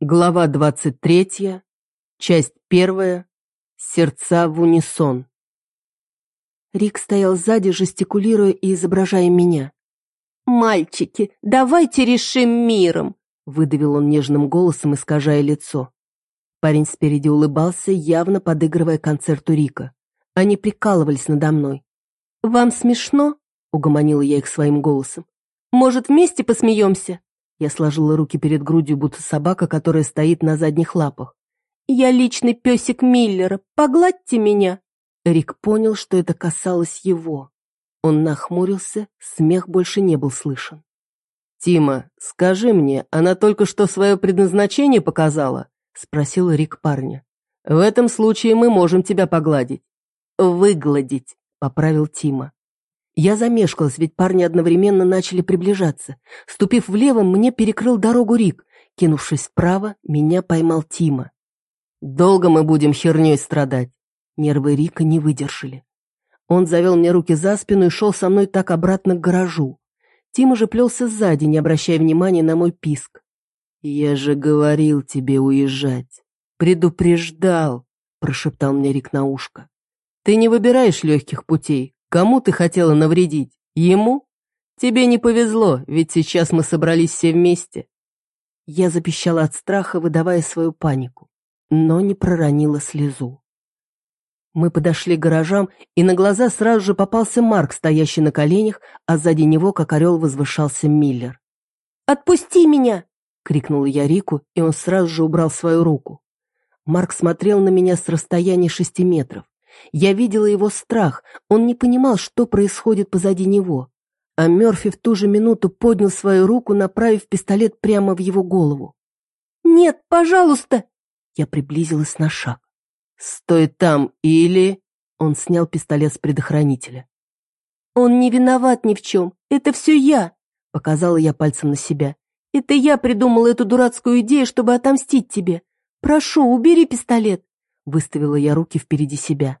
Глава 23, часть первая. Сердца в унисон. Рик стоял сзади, жестикулируя и изображая меня. «Мальчики, давайте решим миром!» выдавил он нежным голосом, искажая лицо. Парень спереди улыбался, явно подыгрывая концерту Рика. Они прикалывались надо мной. «Вам смешно?» — угомонила я их своим голосом. «Может, вместе посмеемся?» Я сложила руки перед грудью, будто собака, которая стоит на задних лапах. «Я личный песик Миллера, погладьте меня!» Рик понял, что это касалось его. Он нахмурился, смех больше не был слышен. «Тима, скажи мне, она только что свое предназначение показала?» — спросил Рик парня. «В этом случае мы можем тебя погладить». «Выгладить», — поправил Тима. Я замешкалась, ведь парни одновременно начали приближаться. Ступив влево, мне перекрыл дорогу Рик. Кинувшись вправо, меня поймал Тима. «Долго мы будем херней страдать?» Нервы Рика не выдержали. Он завел мне руки за спину и шел со мной так обратно к гаражу. Тима же плелся сзади, не обращая внимания на мой писк. «Я же говорил тебе уезжать. Предупреждал», — прошептал мне Рик на ушко. «Ты не выбираешь легких путей, Кому ты хотела навредить? Ему? Тебе не повезло, ведь сейчас мы собрались все вместе. Я запищала от страха, выдавая свою панику, но не проронила слезу. Мы подошли к гаражам, и на глаза сразу же попался Марк, стоящий на коленях, а сзади него, как орел, возвышался Миллер. «Отпусти меня!» — крикнула я Рику, и он сразу же убрал свою руку. Марк смотрел на меня с расстояния шести метров. Я видела его страх, он не понимал, что происходит позади него. А Мёрфи в ту же минуту поднял свою руку, направив пистолет прямо в его голову. «Нет, пожалуйста!» Я приблизилась на шаг. «Стой там, или...» Он снял пистолет с предохранителя. «Он не виноват ни в чем. Это все я!» Показала я пальцем на себя. «Это я придумала эту дурацкую идею, чтобы отомстить тебе. Прошу, убери пистолет!» Выставила я руки впереди себя.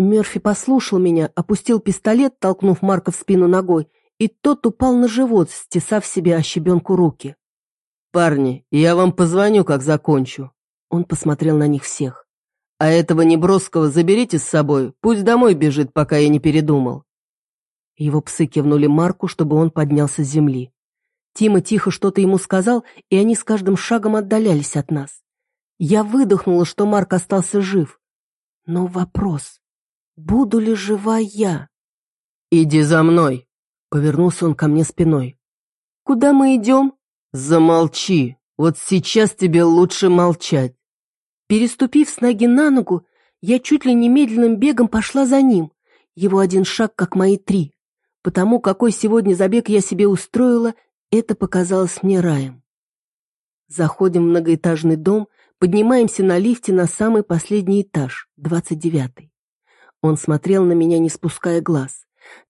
Мерфи послушал меня, опустил пистолет, толкнув Марка в спину ногой, и тот упал на живот, стесав себе о щебенку руки. «Парни, я вам позвоню, как закончу». Он посмотрел на них всех. «А этого неброского заберите с собой, пусть домой бежит, пока я не передумал». Его псы кивнули Марку, чтобы он поднялся с земли. Тима тихо что-то ему сказал, и они с каждым шагом отдалялись от нас. Я выдохнула, что Марк остался жив. Но вопрос, Буду ли жива я? «Иди за мной!» Повернулся он ко мне спиной. «Куда мы идем?» «Замолчи! Вот сейчас тебе лучше молчать!» Переступив с ноги на ногу, я чуть ли не медленным бегом пошла за ним. Его один шаг, как мои три. Потому какой сегодня забег я себе устроила, это показалось мне раем. Заходим в многоэтажный дом, поднимаемся на лифте на самый последний этаж, двадцать девятый. Он смотрел на меня, не спуская глаз.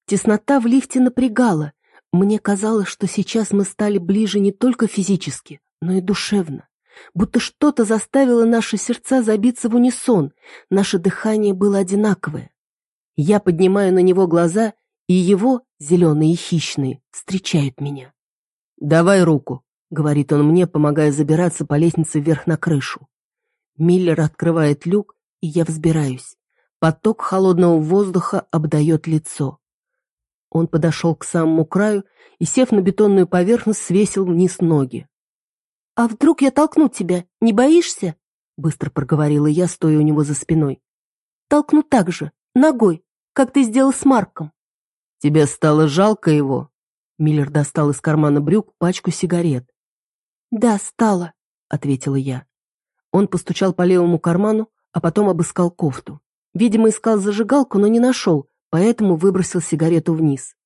Теснота в лифте напрягала. Мне казалось, что сейчас мы стали ближе не только физически, но и душевно. Будто что-то заставило наши сердца забиться в унисон, наше дыхание было одинаковое. Я поднимаю на него глаза, и его, зеленые и хищные, встречают меня. «Давай руку», — говорит он мне, помогая забираться по лестнице вверх на крышу. Миллер открывает люк, и я взбираюсь. Поток холодного воздуха обдает лицо. Он подошел к самому краю и, сев на бетонную поверхность, свесил вниз ноги. «А вдруг я толкну тебя? Не боишься?» Быстро проговорила я, стоя у него за спиной. «Толкну так же, ногой, как ты сделал с Марком». «Тебе стало жалко его?» Миллер достал из кармана брюк пачку сигарет. «Да, стало», — ответила я. Он постучал по левому карману, а потом обыскал кофту. Видимо, искал зажигалку, но не нашел, поэтому выбросил сигарету вниз.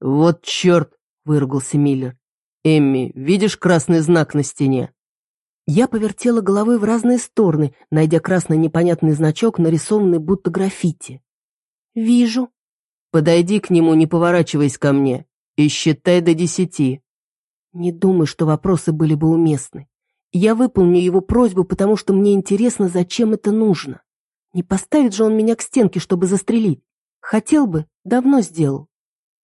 «Вот черт!» — выругался Миллер. «Эмми, видишь красный знак на стене?» Я повертела головой в разные стороны, найдя красный непонятный значок, нарисованный будто граффити. «Вижу». «Подойди к нему, не поворачиваясь ко мне, и считай до десяти». Не думаю, что вопросы были бы уместны. Я выполню его просьбу, потому что мне интересно, зачем это нужно. Не поставит же он меня к стенке, чтобы застрелить. Хотел бы, давно сделал.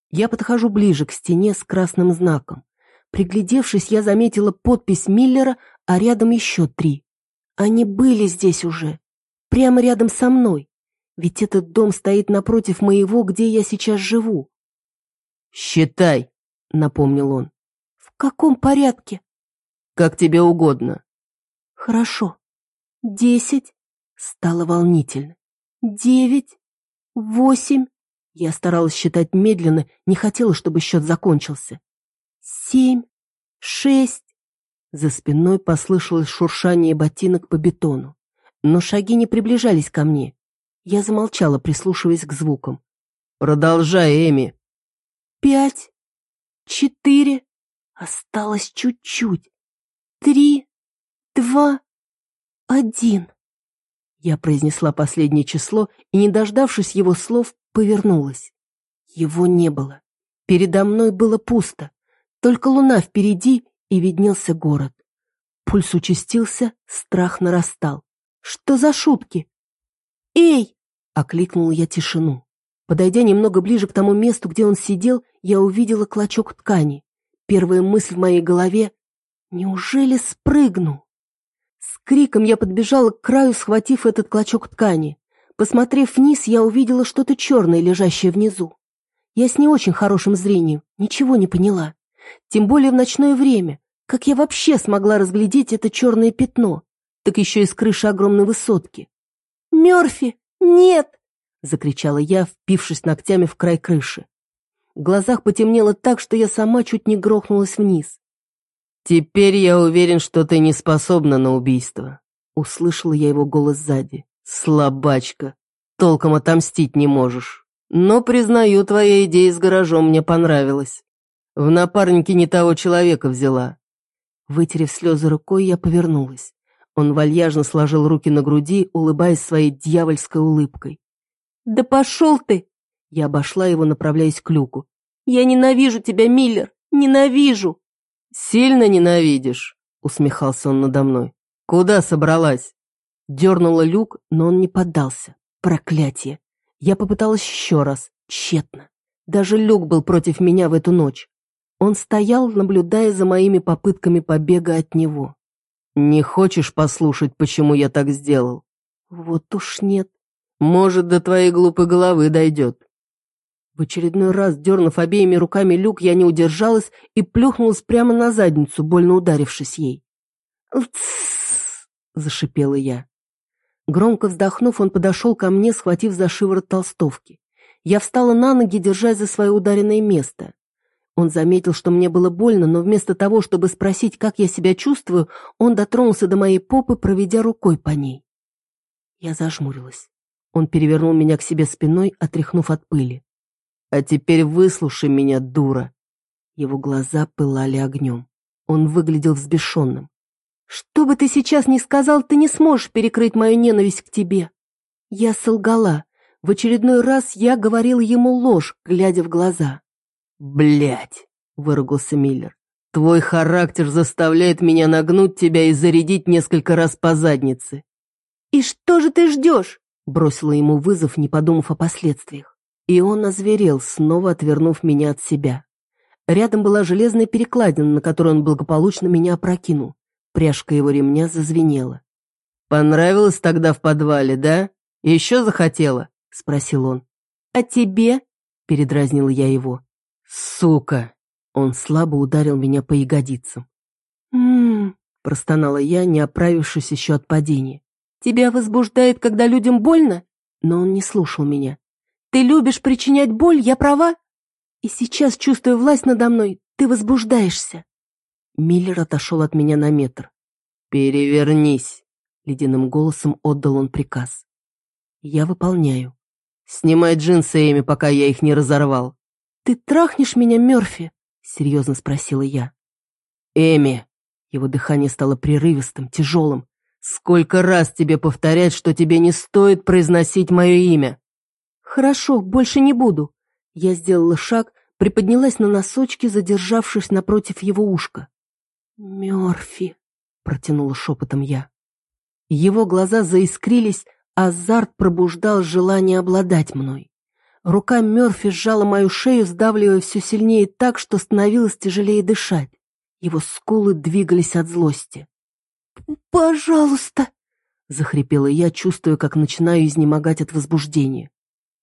Я подхожу ближе к стене с красным знаком. Приглядевшись, я заметила подпись Миллера, а рядом еще три. Они были здесь уже, прямо рядом со мной. Ведь этот дом стоит напротив моего, где я сейчас живу. «Считай», — напомнил он. «В каком порядке?» «Как тебе угодно». «Хорошо. Десять». Стало волнительно. «Девять. Восемь». Я старалась считать медленно, не хотела, чтобы счет закончился. «Семь. Шесть». За спиной послышалось шуршание ботинок по бетону. Но шаги не приближались ко мне. Я замолчала, прислушиваясь к звукам. «Продолжай, Эми». «Пять. Четыре. Осталось чуть-чуть. Три. Два. Один». Я произнесла последнее число и, не дождавшись его слов, повернулась. Его не было. Передо мной было пусто. Только луна впереди, и виднелся город. Пульс участился, страх нарастал. Что за шутки? «Эй!» — окликнул я тишину. Подойдя немного ближе к тому месту, где он сидел, я увидела клочок ткани. Первая мысль в моей голове — неужели спрыгну? С криком я подбежала к краю, схватив этот клочок ткани. Посмотрев вниз, я увидела что-то черное, лежащее внизу. Я с не очень хорошим зрением, ничего не поняла. Тем более в ночное время. Как я вообще смогла разглядеть это черное пятно? Так еще и с крыши огромной высотки. «Мерфи! Нет!» — закричала я, впившись ногтями в край крыши. В глазах потемнело так, что я сама чуть не грохнулась вниз. «Теперь я уверен, что ты не способна на убийство», — услышала я его голос сзади. «Слабачка, толком отомстить не можешь. Но, признаю, твоя идея с гаражом мне понравилась. В напарнике не того человека взяла. Вытерев слезы рукой, я повернулась. Он вальяжно сложил руки на груди, улыбаясь своей дьявольской улыбкой. «Да пошел ты!» Я обошла его, направляясь к люку. «Я ненавижу тебя, Миллер! Ненавижу!» «Сильно ненавидишь?» — усмехался он надо мной. «Куда собралась?» Дернула люк, но он не поддался. Проклятие! Я попыталась еще раз, тщетно. Даже люк был против меня в эту ночь. Он стоял, наблюдая за моими попытками побега от него. «Не хочешь послушать, почему я так сделал?» «Вот уж нет». «Может, до твоей глупой головы дойдет». В очередной раз, дернув обеими руками люк, я не удержалась и плюхнулась прямо на задницу, больно ударившись ей. «Тссс!» — зашипела я. Громко вздохнув, он подошел ко мне, схватив за шиворот толстовки. Я встала на ноги, держась за свое ударенное место. Он заметил, что мне было больно, но вместо того, чтобы спросить, как я себя чувствую, он дотронулся до моей попы, проведя рукой по ней. Я зажмурилась. Он перевернул меня к себе спиной, отряхнув от пыли. «А теперь выслушай меня, дура!» Его глаза пылали огнем. Он выглядел взбешенным. «Что бы ты сейчас ни сказал, ты не сможешь перекрыть мою ненависть к тебе!» Я солгала. В очередной раз я говорил ему ложь, глядя в глаза. Блять, выругался Миллер. «Твой характер заставляет меня нагнуть тебя и зарядить несколько раз по заднице». «И что же ты ждешь?» бросила ему вызов, не подумав о последствиях. И он озверел, снова отвернув меня от себя. Рядом была железная перекладина, на которой он благополучно меня опрокинул. Пряжка его ремня зазвенела. «Понравилось тогда в подвале, да? Еще захотела?» — спросил он. «А тебе?» — передразнила я его. «Сука!» Он слабо ударил меня по ягодицам. «М-м-м», простонала я, не оправившись еще от падения. «Тебя возбуждает, когда людям больно?» Но он не слушал меня. «Ты любишь причинять боль, я права?» «И сейчас, чувствуя власть надо мной, ты возбуждаешься». Миллер отошел от меня на метр. «Перевернись!» — ледяным голосом отдал он приказ. «Я выполняю. Снимай джинсы, Эми, пока я их не разорвал». «Ты трахнешь меня, Мёрфи?» — серьезно спросила я. «Эми!» Его дыхание стало прерывистым, тяжелым. «Сколько раз тебе повторять, что тебе не стоит произносить мое имя?» «Хорошо, больше не буду». Я сделала шаг, приподнялась на носочки, задержавшись напротив его ушка. «Мёрфи», — протянула шепотом я. Его глаза заискрились, азарт пробуждал желание обладать мной. Рука Мёрфи сжала мою шею, сдавливая все сильнее так, что становилось тяжелее дышать. Его скулы двигались от злости. «Пожалуйста!» — захрипела я, чувствуя, как начинаю изнемогать от возбуждения.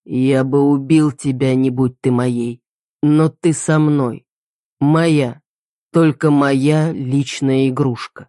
«Я бы убил тебя, не будь ты моей, но ты со мной. Моя, только моя личная игрушка».